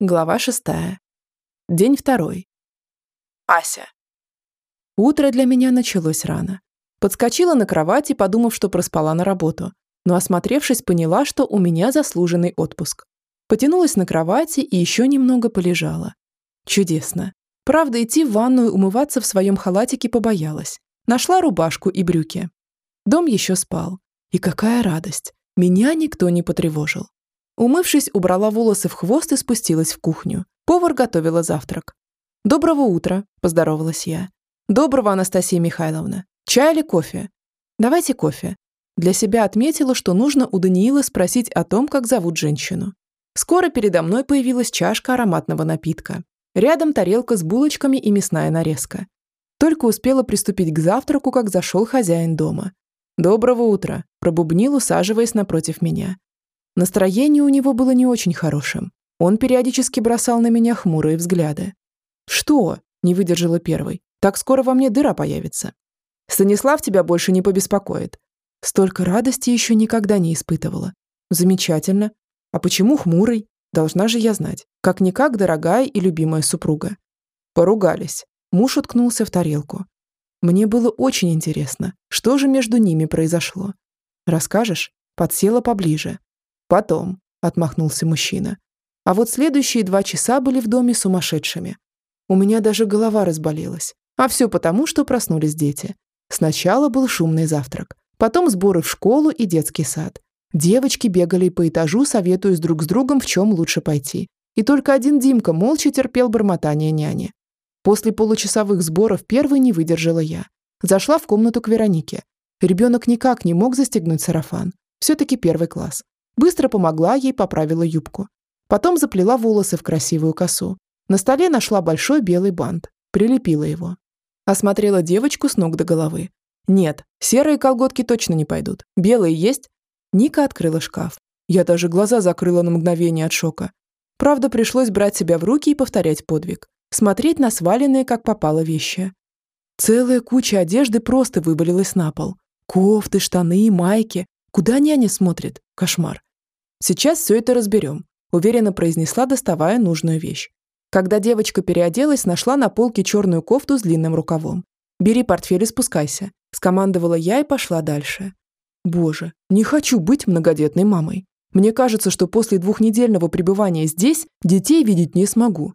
Глава шестая. День второй. Ася. Утро для меня началось рано. Подскочила на кровати, подумав, что проспала на работу, но осмотревшись, поняла, что у меня заслуженный отпуск. Потянулась на кровати и еще немного полежала. Чудесно. Правда, идти в ванную умываться в своем халатике побоялась. Нашла рубашку и брюки. Дом еще спал. И какая радость. Меня никто не потревожил. Умывшись, убрала волосы в хвост и спустилась в кухню. Повар готовила завтрак. «Доброго утра», – поздоровалась я. «Доброго, Анастасия Михайловна. Чай или кофе?» «Давайте кофе». Для себя отметила, что нужно у Даниила спросить о том, как зовут женщину. Скоро передо мной появилась чашка ароматного напитка. Рядом тарелка с булочками и мясная нарезка. Только успела приступить к завтраку, как зашел хозяин дома. «Доброго утра», – пробубнил, усаживаясь напротив меня. Настроение у него было не очень хорошим. Он периодически бросал на меня хмурые взгляды. «Что?» – не выдержала первой. «Так скоро во мне дыра появится». «Станислав тебя больше не побеспокоит». Столько радости еще никогда не испытывала. Замечательно. А почему хмурый? Должна же я знать. Как-никак дорогая и любимая супруга. Поругались. Муж уткнулся в тарелку. Мне было очень интересно, что же между ними произошло. Расскажешь? Подсела поближе. «Потом», – отмахнулся мужчина. А вот следующие два часа были в доме сумасшедшими. У меня даже голова разболелась. А все потому, что проснулись дети. Сначала был шумный завтрак, потом сборы в школу и детский сад. Девочки бегали по этажу, советуясь друг с другом, в чем лучше пойти. И только один Димка молча терпел бормотание няни. После получасовых сборов первой не выдержала я. Зашла в комнату к Веронике. Ребенок никак не мог застегнуть сарафан. Все-таки первый класс. Быстро помогла ей, поправила юбку. Потом заплела волосы в красивую косу. На столе нашла большой белый бант. Прилепила его. Осмотрела девочку с ног до головы. Нет, серые колготки точно не пойдут. Белые есть? Ника открыла шкаф. Я даже глаза закрыла на мгновение от шока. Правда, пришлось брать себя в руки и повторять подвиг. Смотреть на сваленные, как попало, вещи. Целая куча одежды просто вывалилась на пол. Кофты, штаны, майки. Куда няня смотрит? Кошмар. Сейчас все это разберем», – уверенно произнесла, доставая нужную вещь. Когда девочка переоделась, нашла на полке черную кофту с длинным рукавом. «Бери портфель и спускайся», – скомандовала я и пошла дальше. Боже, не хочу быть многодетной мамой. Мне кажется, что после двухнедельного пребывания здесь детей видеть не смогу.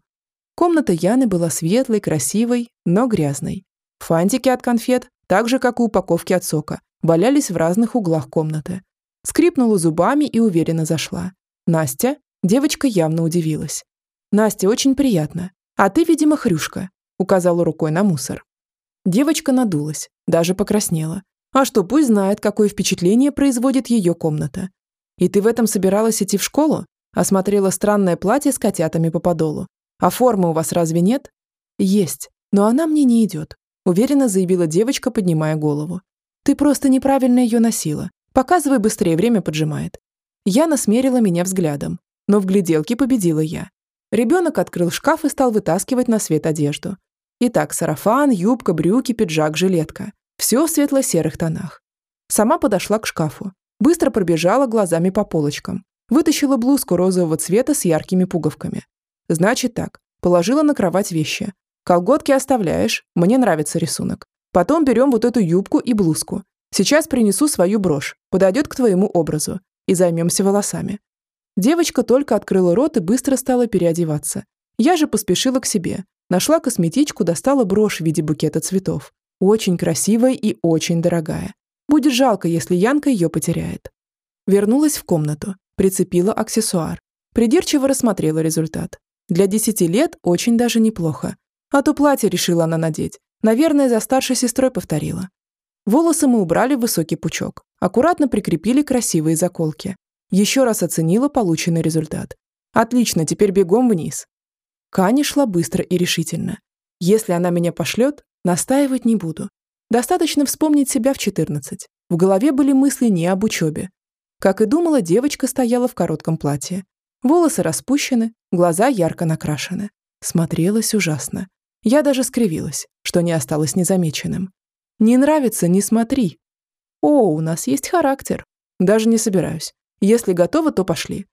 Комната Яны была светлой, красивой, но грязной. Фантики от конфет, так же, как и упаковки от сока, валялись в разных углах комнаты. Скрипнула зубами и уверенно зашла. «Настя?» Девочка явно удивилась. «Настя, очень приятно. А ты, видимо, хрюшка», указала рукой на мусор. Девочка надулась, даже покраснела. А что, пусть знает, какое впечатление производит ее комната. «И ты в этом собиралась идти в школу?» Осмотрела странное платье с котятами по подолу. «А формы у вас разве нет?» «Есть, но она мне не идет», уверенно заявила девочка, поднимая голову. «Ты просто неправильно ее носила. Показывай быстрее, время поджимает. Яна смерила меня взглядом, но в гляделке победила я. Ребенок открыл шкаф и стал вытаскивать на свет одежду. Итак, сарафан, юбка, брюки, пиджак, жилетка. Все в светло-серых тонах. Сама подошла к шкафу. Быстро пробежала глазами по полочкам. Вытащила блузку розового цвета с яркими пуговками. Значит так, положила на кровать вещи. Колготки оставляешь, мне нравится рисунок. Потом берем вот эту юбку и блузку. Сейчас принесу свою брошь, подойдет к твоему образу, и займемся волосами». Девочка только открыла рот и быстро стала переодеваться. Я же поспешила к себе. Нашла косметичку, достала брошь в виде букета цветов. Очень красивая и очень дорогая. Будет жалко, если Янка ее потеряет. Вернулась в комнату, прицепила аксессуар. Придирчиво рассмотрела результат. Для десяти лет очень даже неплохо. А то платье решила она надеть. Наверное, за старшей сестрой повторила. Волосы мы убрали в высокий пучок, аккуратно прикрепили красивые заколки. Еще раз оценила полученный результат. Отлично, теперь бегом вниз. Кани шла быстро и решительно. Если она меня пошлет, настаивать не буду. Достаточно вспомнить себя в 14. В голове были мысли не об учебе. Как и думала, девочка стояла в коротком платье. Волосы распущены, глаза ярко накрашены. Смотрелась ужасно. Я даже скривилась, что не осталось незамеченным. Не нравится – не смотри. О, у нас есть характер. Даже не собираюсь. Если готова, то пошли.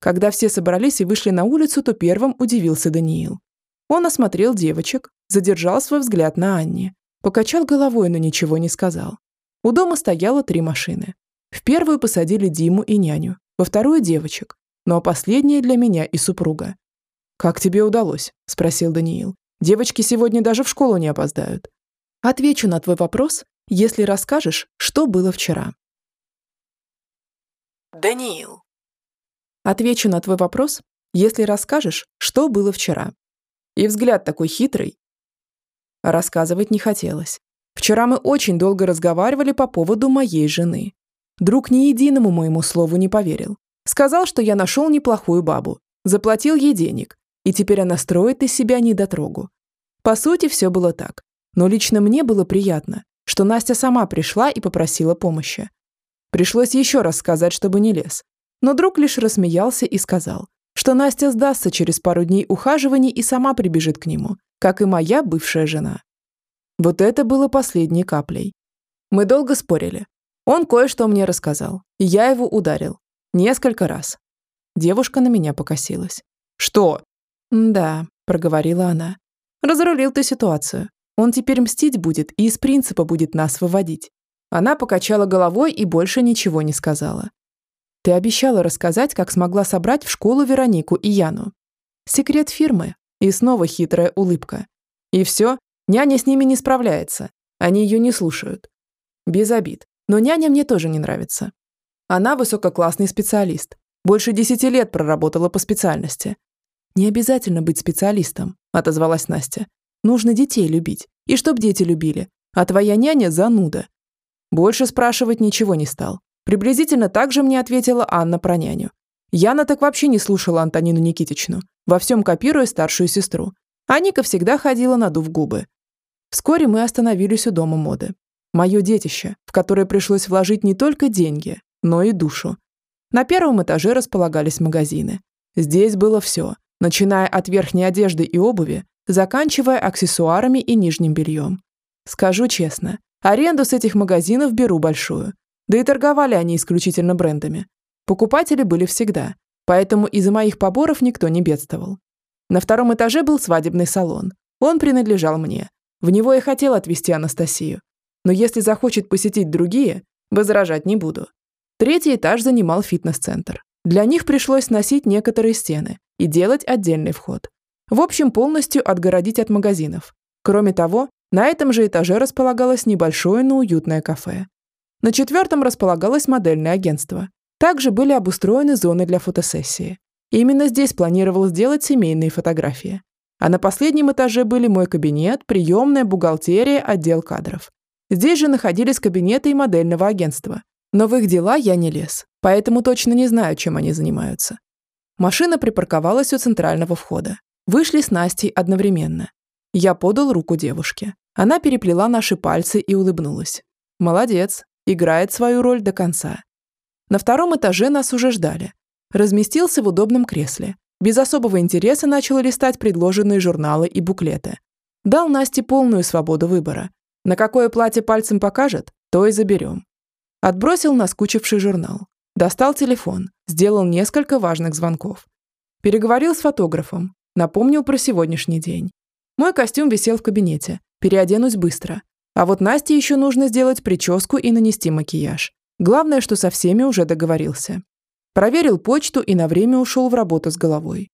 Когда все собрались и вышли на улицу, то первым удивился Даниил. Он осмотрел девочек, задержал свой взгляд на Анне, покачал головой, но ничего не сказал. У дома стояло три машины. В первую посадили Диму и няню, во вторую – девочек, ну а последняя для меня и супруга. «Как тебе удалось?» – спросил Даниил. «Девочки сегодня даже в школу не опоздают». «Отвечу на твой вопрос, если расскажешь, что было вчера». Даниил. Отвечу на твой вопрос, если расскажешь, что было вчера. И взгляд такой хитрый. Рассказывать не хотелось. Вчера мы очень долго разговаривали по поводу моей жены. Друг ни единому моему слову не поверил. Сказал, что я нашел неплохую бабу, заплатил ей денег, и теперь она строит из себя недотрогу. По сути, все было так. Но лично мне было приятно, что Настя сама пришла и попросила помощи. Пришлось еще раз сказать, чтобы не лез. Но друг лишь рассмеялся и сказал, что Настя сдастся через пару дней ухаживаний и сама прибежит к нему, как и моя бывшая жена. Вот это было последней каплей. Мы долго спорили. Он кое-что мне рассказал, и я его ударил. Несколько раз. Девушка на меня покосилась. «Что?» «Да», — проговорила она. «Разрулил ты ситуацию. Он теперь мстить будет и из принципа будет нас выводить». Она покачала головой и больше ничего не сказала. «Ты обещала рассказать, как смогла собрать в школу Веронику и Яну. Секрет фирмы. И снова хитрая улыбка. И все, няня с ними не справляется. Они ее не слушают. Без обид. Но няня мне тоже не нравится. Она высококлассный специалист. Больше десяти лет проработала по специальности. «Не обязательно быть специалистом», – отозвалась Настя. «Нужно детей любить. И чтоб дети любили. А твоя няня – зануда». Больше спрашивать ничего не стал. Приблизительно так же мне ответила Анна про няню. Яна так вообще не слушала Антонину Никитичну, во всем копируя старшую сестру. А Ника всегда ходила надув губы. Вскоре мы остановились у дома моды. Мое детище, в которое пришлось вложить не только деньги, но и душу. На первом этаже располагались магазины. Здесь было все, начиная от верхней одежды и обуви, заканчивая аксессуарами и нижним бельем. Скажу честно, аренду с этих магазинов беру большую. Да и торговали они исключительно брендами. Покупатели были всегда, поэтому из-за моих поборов никто не бедствовал. На втором этаже был свадебный салон. Он принадлежал мне. В него я хотел отвезти Анастасию. Но если захочет посетить другие, возражать не буду. Третий этаж занимал фитнес-центр. Для них пришлось сносить некоторые стены и делать отдельный вход. В общем, полностью отгородить от магазинов. Кроме того, на этом же этаже располагалось небольшое, но уютное кафе. На четвертом располагалось модельное агентство. Также были обустроены зоны для фотосессии. Именно здесь планировал сделать семейные фотографии. А на последнем этаже были мой кабинет, приемная, бухгалтерия, отдел кадров. Здесь же находились кабинеты и модельного агентства, но в их дела я не лез, поэтому точно не знаю, чем они занимаются. Машина припарковалась у центрального входа. Вышли с Настей одновременно. Я подал руку девушке. Она переплела наши пальцы и улыбнулась. Молодец, играет свою роль до конца. На втором этаже нас уже ждали. Разместился в удобном кресле. Без особого интереса начал листать предложенные журналы и буклеты. Дал Насте полную свободу выбора. На какое платье пальцем покажет, то и заберем. Отбросил наскучивший журнал. Достал телефон, сделал несколько важных звонков. Переговорил с фотографом, напомнил про сегодняшний день. Мой костюм висел в кабинете, переоденусь быстро. А вот Насте еще нужно сделать прическу и нанести макияж. Главное, что со всеми уже договорился. Проверил почту и на время ушел в работу с головой.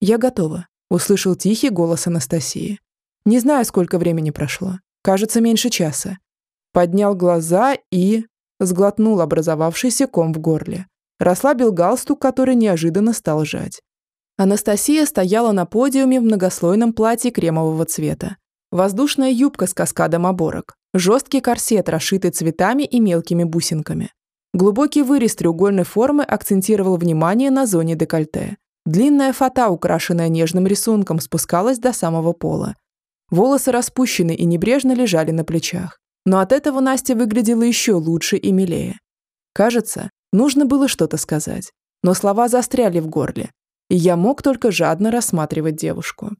«Я готова», – услышал тихий голос Анастасии. Не знаю, сколько времени прошло. Кажется, меньше часа. Поднял глаза и сглотнул образовавшийся ком в горле. Расслабил галстук, который неожиданно стал жать. Анастасия стояла на подиуме в многослойном платье кремового цвета. Воздушная юбка с каскадом оборок, жесткий корсет, расшитый цветами и мелкими бусинками. Глубокий вырез треугольной формы акцентировал внимание на зоне декольте. Длинная фата, украшенная нежным рисунком, спускалась до самого пола. Волосы распущены и небрежно лежали на плечах. Но от этого Настя выглядела еще лучше и милее. Кажется, нужно было что-то сказать, но слова застряли в горле, и я мог только жадно рассматривать девушку.